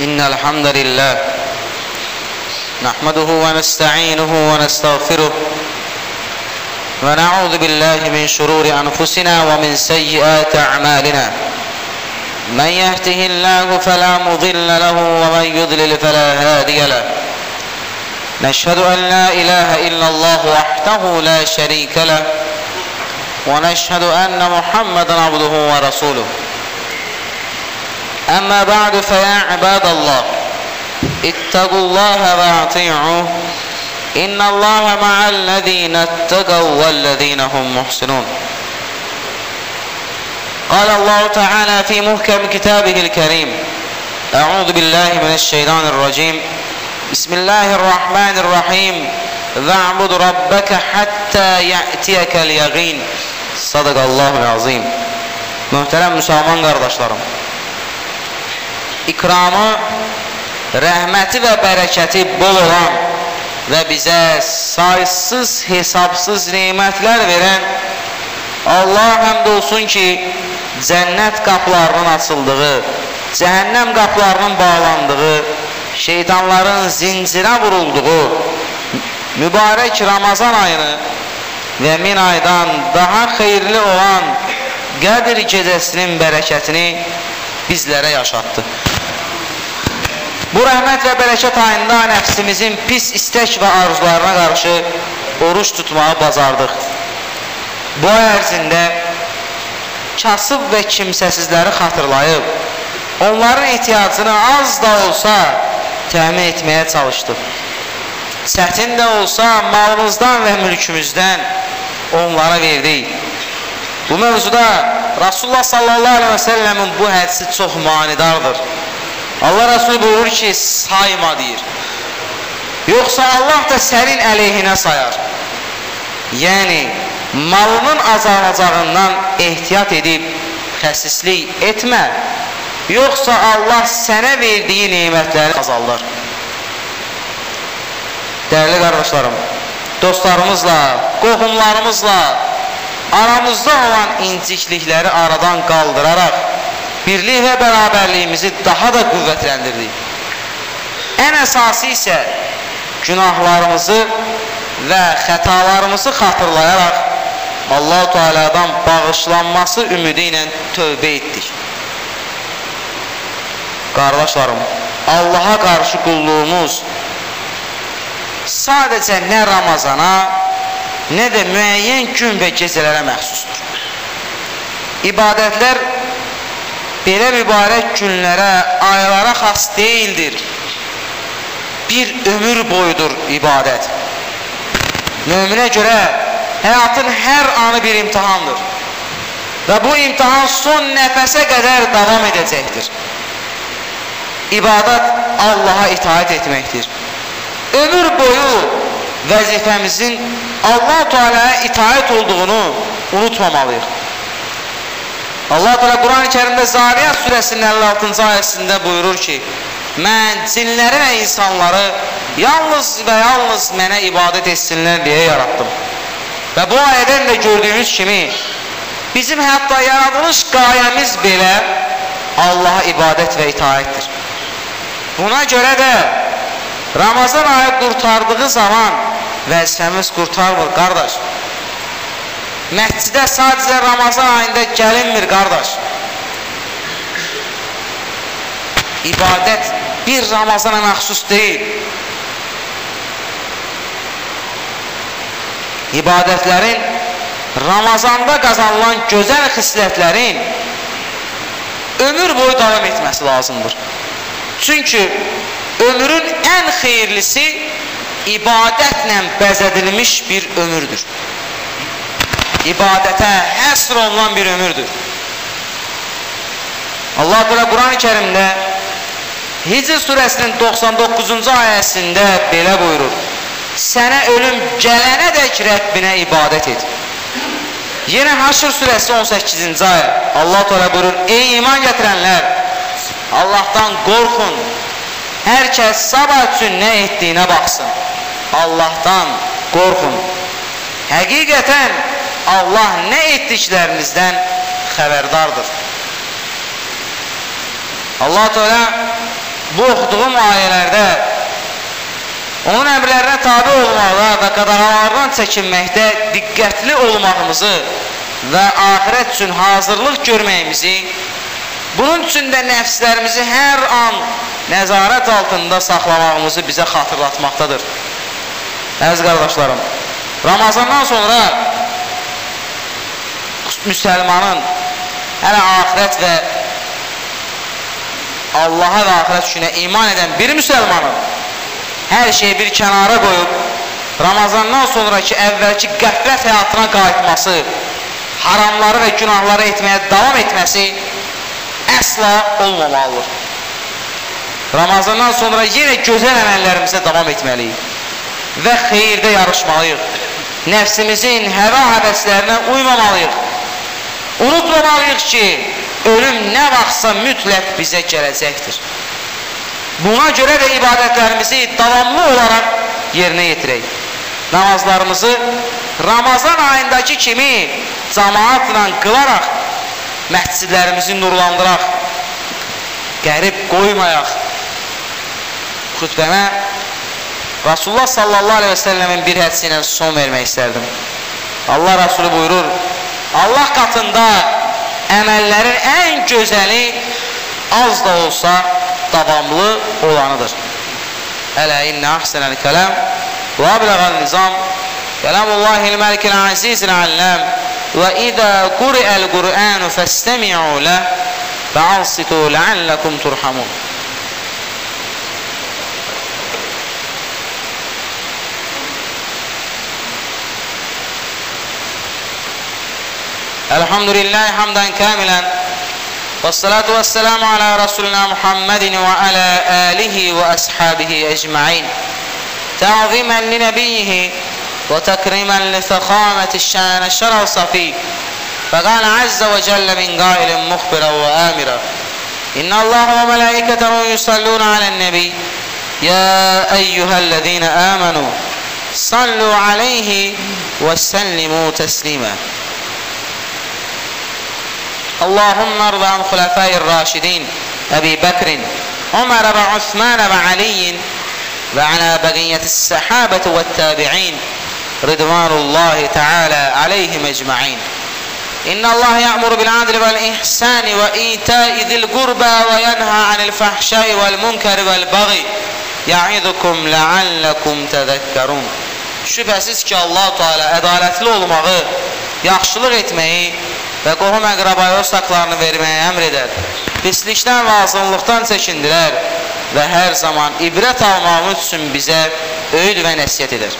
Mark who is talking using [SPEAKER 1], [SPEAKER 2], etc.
[SPEAKER 1] إن الحمد لله نحمده ونستعينه ونستغفره ونعوذ بالله من شرور أنفسنا ومن سيئات أعمالنا. من يهده الله فلا مضل له ومن يضلل فلا هادي له. نشهد أن لا إله إلا الله وحده لا شريك له ونشهد أن محمدا عبده ورسوله. أما بعد فيا عباد الله اتقوا الله وأطيعوه. إن الله مع الذين اتقوا والذين هم محسنون. قال الله تعالى في محكم كتابه الكريم أعوذ بالله من الشيطان الرجيم. بسم الله الرحمن الرحيم. واعبد ربك حتى يأتيك اليقين. صدق الله العظيم. Möhtərəm müsəlman qardaşlarım ikramı, rəhməti və bərəkəti bol olan və bizə saysız, hesabsız neymətlər verən Allah həmd olsun ki, cənnət qapılarının açıldığı, cəhənnəm qapılarının bağlandığı, şeytanların zincirə vurulduğu mübarək Ramazan ayını və min aydan daha xeyirli olan Qədir gecəsinin bərəkətini bizlərə yaşatdı. Bu rəhmət və bərəkət ayında nəfsimizin pis istək və arzularına qarşı oruç tutmağı bazardıq. Bu ay ərzində kasıb və kimsəsizləri xatırlayıb, onların ehtiyacını az da olsa təmin etməyə çalışdıq. Çətin də olsa malımızdan və mülkümüzdən onlara verdik. Bu mövzuda Rasulullah sallallahu aleyhi və səlləmin bu hədisi çox manidardır. Allah Resulü buyurur ki, sayma deyir. Yoxsa Allah da sənin əleyhinə sayar. Yəni, malının azalacağından ehtiyat edib xəsislik etmə. Yoxsa Allah sənə verdiyi neymətləri azaldar. Dəyərli qardaşlarım, dostlarımızla, qohumlarımızla aramızda olan inciklikləri aradan qaldıraraq birlik və bərabərliyimizi daha da qüvvətləndirdik. Ən əsası isə günahlarımızı və xətalarımızı xatırlayaraq Allah-u Teala'dan bağışlanması ümidi ilə tövbə etdik. Qardaşlarım, Allaha qarşı qulluğumuz sadəcə nə Ramazana, nə də müəyyən gün və gecələrə məxsusdur. İbadətlər belə mübarək günlərə, aylara xas deyildir. Bir ömür boyudur ibadət. Möminə görə həyatın hər anı bir imtihandır. Və bu imtihan son nəfəsə qədər davam edəcəkdir. İbadət Allaha itaət etməkdir. Ömür boyu vəzifəmizin Allah Teala'ya itaət olduğunu unutmamalıyıq. Allah Teala Quran-ı Kərimdə Zariyat surəsinin 56-cı ayəsində buyurur ki, mən cinləri və insanları yalnız və yalnız mənə ibadət etsinlər deyə yaratdım. Və bu ayədən də gördüyümüz kimi, bizim hətta yaradılış qayəmiz belə Allaha ibadət və itaətdir. Buna görə də Ramazan ayı qurtardığı zaman vəzifəmiz qurtarmır, qardaş. Məscidə sadəcə Ramazan ayında gəlinmir, qardaş. İbadət bir Ramazana məxsus deyil. İbadətlərin Ramazanda qazanılan gözəl xislətlərin ömür boyu davam etməsi lazımdır. Çünki ömrün ən xeyirlisi ibadətlə bəzədilmiş bir ömürdür. İbadətə həsr olunan bir ömürdür. Allah Teala Quran-ı Kərimdə Hicr surəsinin 99-cu ayəsində belə buyurur. Sənə ölüm gələnə dək Rəbbinə ibadət et. Yenə Haşr surəsi 18-ci ayə Allah Teala buyurur: Ey iman gətirənlər, Allahdan qorxun. Hər kəs sabah üçün nə etdiyinə baxsın. Allahdan qorxun. Həqiqətən Allah nə etdiklərinizdən xəbərdardır. Allah Teala bu oxuduğum ayələrdə onun əmrlərinə tabi olmağa və qadağalardan çəkinməkdə diqqətli olmağımızı və axirət üçün hazırlıq görməyimizi, bunun üçün də nəfslərimizi hər an nəzarət altında saxlamağımızı bizə xatırlatmaqdadır. Əziz qardaşlarım, Ramazandan sonra müsəlmanın hələ axirət və Allaha və axirət üçünə iman edən bir müsəlmanın hər şeyi bir kənara qoyub Ramazandan sonraki əvvəlki qəflət həyatına qayıtması, haramları və günahları etməyə davam etməsi əsla olmamalıdır. Ramazandan sonra yenə gözəl əməllərimizə davam etməliyik və xeyirdə yarışmalıyıq. Nəfsimizin həva həvəslərinə uymamalıyıq. Unutmamalıyıq ki, ölüm nə vaxtsa mütləq bizə gələcəkdir. Buna görə də ibadətlərimizi davamlı olaraq yerinə yetirək. Namazlarımızı Ramazan ayındakı kimi cəmaatla qılaraq məscidlərimizi nurlandıraq, qərib qoymayaq. Xütbəmə Rasulullah sallallahu aleyhi və səlləmin bir hədsi ilə son vermək istərdim. Allah Rasulü buyurur, Allah qatında əməllərin ən gözəli az da olsa davamlı olanıdır. Ələ innə əhsənəl kələm və abləğəl nizam kələmullahil məlikil azizil alləm və idə quri'əl qur'anu fəstəmi'u ləh və ansitu ləalləkum turhamun. الحمد لله حمدا كاملا. والصلاة والسلام على رسولنا محمد وعلى آله وأصحابه أجمعين. تعظيما لنبيه وتكريما لفخامة الشأن الشرع الصفي. فقال عز وجل من قائل مخبرا وآمرا إن الله وملائكته يصلون على النبي. يا أيها الذين آمنوا صلوا عليه وسلموا تسليما. اللهم ارض عن خلفاء الراشدين أبي بكر عمر وعثمان وعلي وعلى بقية السحابة والتابعين رضوان الله تعالى عليهم أجمعين. إن الله يأمر بالعدل والإحسان وإيتاء ذي القربى وينهى عن الفحشاء والمنكر والبغي يعظكم لعلكم تذكرون. Şübhəsiz ki, Allah Teala ədalətli olmağı, yaxşılıq etməyi və qohum əqrabaya öz haqlarını verməyə əmr edər. Pislikdən və azınlıqdan çəkindirər və hər zaman ibrət almağımız üçün bizə öyüd və nəsiyyət edər.